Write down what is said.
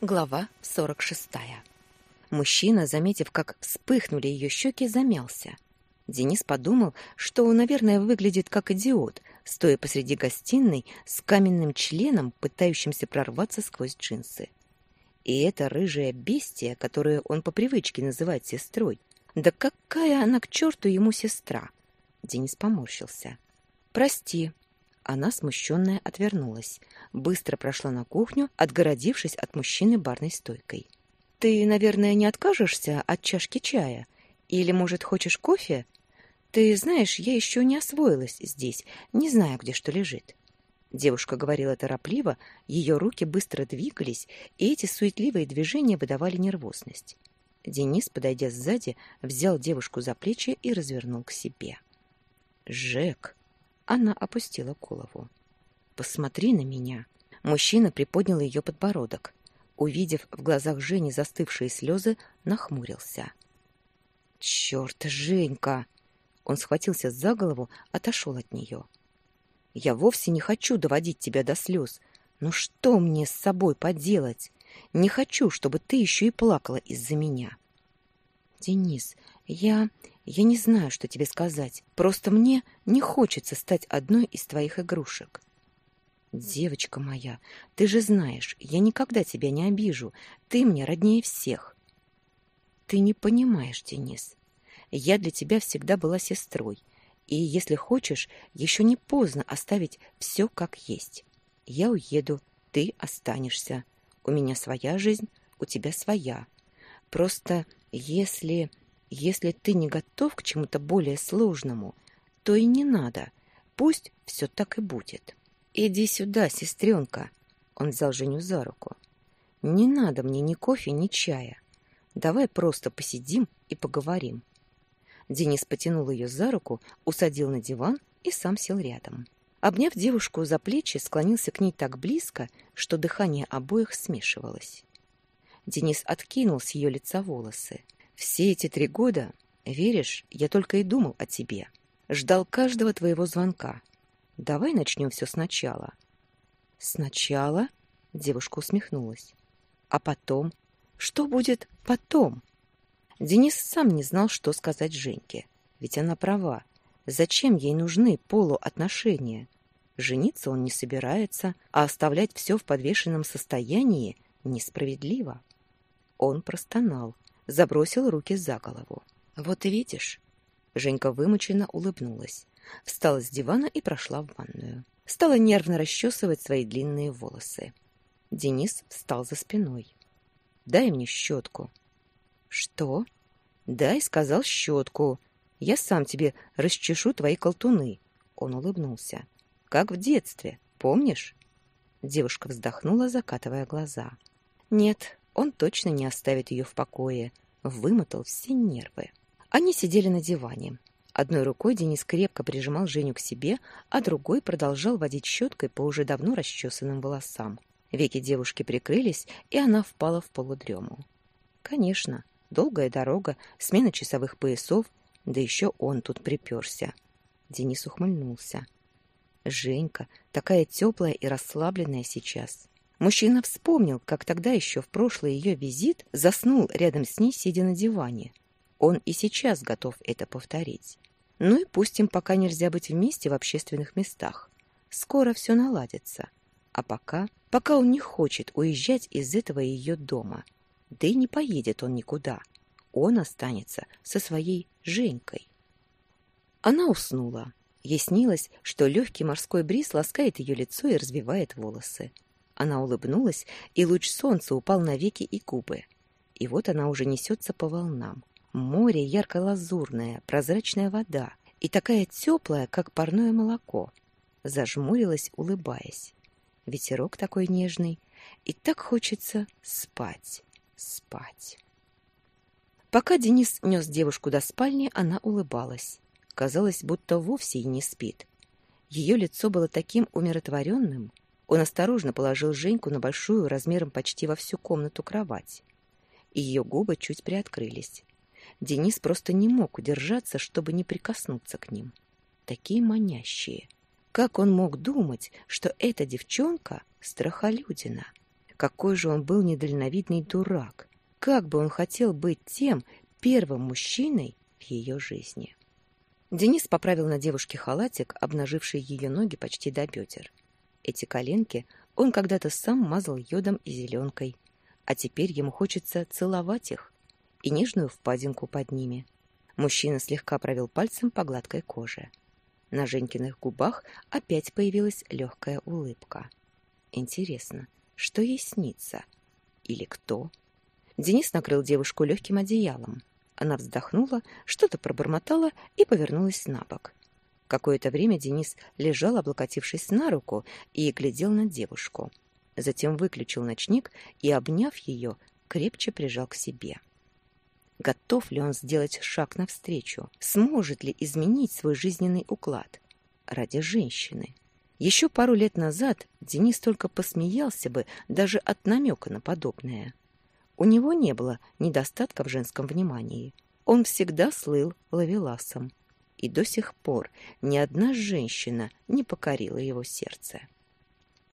Глава 46. Мужчина, заметив, как вспыхнули ее щеки, замялся. Денис подумал, что он, наверное, выглядит как идиот, стоя посреди гостиной с каменным членом, пытающимся прорваться сквозь джинсы. И эта рыжая бестия, которую он по привычке называет сестрой, да какая она к черту ему сестра? Денис поморщился. «Прости», она, смущенная, отвернулась. Быстро прошла на кухню, отгородившись от мужчины барной стойкой. «Ты, наверное, не откажешься от чашки чая? Или, может, хочешь кофе? Ты знаешь, я еще не освоилась здесь, не знаю, где что лежит». Девушка говорила торопливо, ее руки быстро двигались, и эти суетливые движения выдавали нервозность. Денис, подойдя сзади, взял девушку за плечи и развернул к себе. «Жек!» Она опустила голову. «Посмотри на меня!» Мужчина приподнял ее подбородок. Увидев в глазах Жени застывшие слезы, нахмурился. «Черт, Женька!» Он схватился за голову, отошел от нее. «Я вовсе не хочу доводить тебя до слез. Но что мне с собой поделать? Не хочу, чтобы ты еще и плакала из-за меня». «Денис, я... Я не знаю, что тебе сказать. Просто мне не хочется стать одной из твоих игрушек. Девочка моя, ты же знаешь, я никогда тебя не обижу. Ты мне роднее всех. Ты не понимаешь, Денис. Я для тебя всегда была сестрой. И если хочешь, еще не поздно оставить все как есть. Я уеду, ты останешься. У меня своя жизнь, у тебя своя. Просто если... Если ты не готов к чему-то более сложному, то и не надо. Пусть все так и будет. Иди сюда, сестренка. Он взял Женю за руку. Не надо мне ни кофе, ни чая. Давай просто посидим и поговорим. Денис потянул ее за руку, усадил на диван и сам сел рядом. Обняв девушку за плечи, склонился к ней так близко, что дыхание обоих смешивалось. Денис откинул с ее лица волосы. Все эти три года, веришь, я только и думал о тебе. Ждал каждого твоего звонка. Давай начнем все сначала. Сначала? Девушка усмехнулась. А потом? Что будет потом? Денис сам не знал, что сказать Женьке. Ведь она права. Зачем ей нужны полуотношения? Жениться он не собирается, а оставлять все в подвешенном состоянии несправедливо. Он простонал забросил руки за голову. «Вот и видишь». Женька вымученно улыбнулась, встала с дивана и прошла в ванную. Стала нервно расчесывать свои длинные волосы. Денис встал за спиной. «Дай мне щетку». «Что?» «Дай», — сказал, — «щетку. Я сам тебе расчешу твои колтуны». Он улыбнулся. «Как в детстве, помнишь?» Девушка вздохнула, закатывая глаза. «Нет, он точно не оставит ее в покое. Вымотал все нервы. Они сидели на диване. Одной рукой Денис крепко прижимал Женю к себе, а другой продолжал водить щеткой по уже давно расчесанным волосам. Веки девушки прикрылись, и она впала в полудрему. Конечно, долгая дорога, смена часовых поясов, да еще он тут приперся. Денис ухмыльнулся. Женька, такая теплая и расслабленная сейчас. Мужчина вспомнил, как тогда еще в прошлый ее визит заснул рядом с ней, сидя на диване. Он и сейчас готов это повторить. Ну и пусть им пока нельзя быть вместе в общественных местах. Скоро все наладится. А пока, пока он не хочет уезжать из этого ее дома. Да и не поедет он никуда. Он останется со своей Женькой. Она уснула. Ей снилось, что легкий морской бриз ласкает ее лицо и развивает волосы. Она улыбнулась, и луч солнца упал на веки и губы. И вот она уже несется по волнам. Море ярко-лазурное, прозрачная вода и такая теплая, как парное молоко. Зажмурилась, улыбаясь. Ветерок такой нежный, и так хочется спать, спать. Пока Денис нес девушку до спальни, она улыбалась. Казалось, будто вовсе и не спит. Ее лицо было таким умиротворенным, он осторожно положил Женьку на большую, размером почти во всю комнату кровать. И ее губы чуть приоткрылись. Денис просто не мог удержаться, чтобы не прикоснуться к ним. Такие манящие. Как он мог думать, что эта девчонка — страхолюдина? Какой же он был недальновидный дурак! Как бы он хотел быть тем первым мужчиной в ее жизни! Денис поправил на девушке халатик, обнаживший ее ноги почти до бедер. Эти коленки он когда-то сам мазал йодом и зеленкой, а теперь ему хочется целовать их и нежную впадинку под ними. Мужчина слегка провел пальцем по гладкой коже. На Женькиных губах опять появилась легкая улыбка. Интересно, что ей снится? Или кто? Денис накрыл девушку легким одеялом. Она вздохнула, что-то пробормотала и повернулась на бок. Какое-то время Денис лежал, облокотившись на руку, и глядел на девушку. Затем выключил ночник и, обняв ее, крепче прижал к себе. Готов ли он сделать шаг навстречу? Сможет ли изменить свой жизненный уклад? Ради женщины. Еще пару лет назад Денис только посмеялся бы даже от намека на подобное. У него не было недостатка в женском внимании. Он всегда слыл ловеласом. И до сих пор ни одна женщина не покорила его сердце.